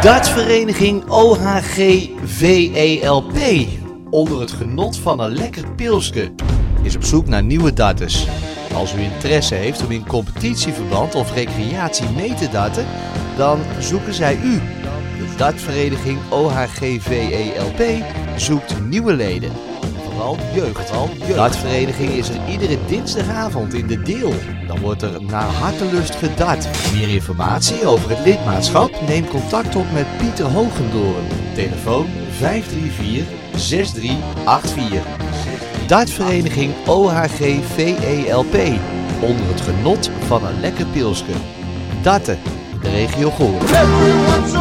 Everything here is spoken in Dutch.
Dartsvereniging OHG-VELP. Onder het genot van een lekker pilske. Is op zoek naar nieuwe darters. Als u interesse heeft om in competitieverband of recreatie mee te darten, dan zoeken zij u. De dartvereniging OHG-VELP zoekt nieuwe leden. En vooral jeugd. Vooral jeugd. Dartvereniging is er iedere dinsdagavond in de deel. Dan wordt er naar hartelust gedart. Meer informatie over het lidmaatschap? Neem contact op met Pieter Hogendoorn. Telefoon 534 6384. Dartvereniging OHG-VELP. Onder het genot van een lekker pilsje. Darten, de regio Goorlen.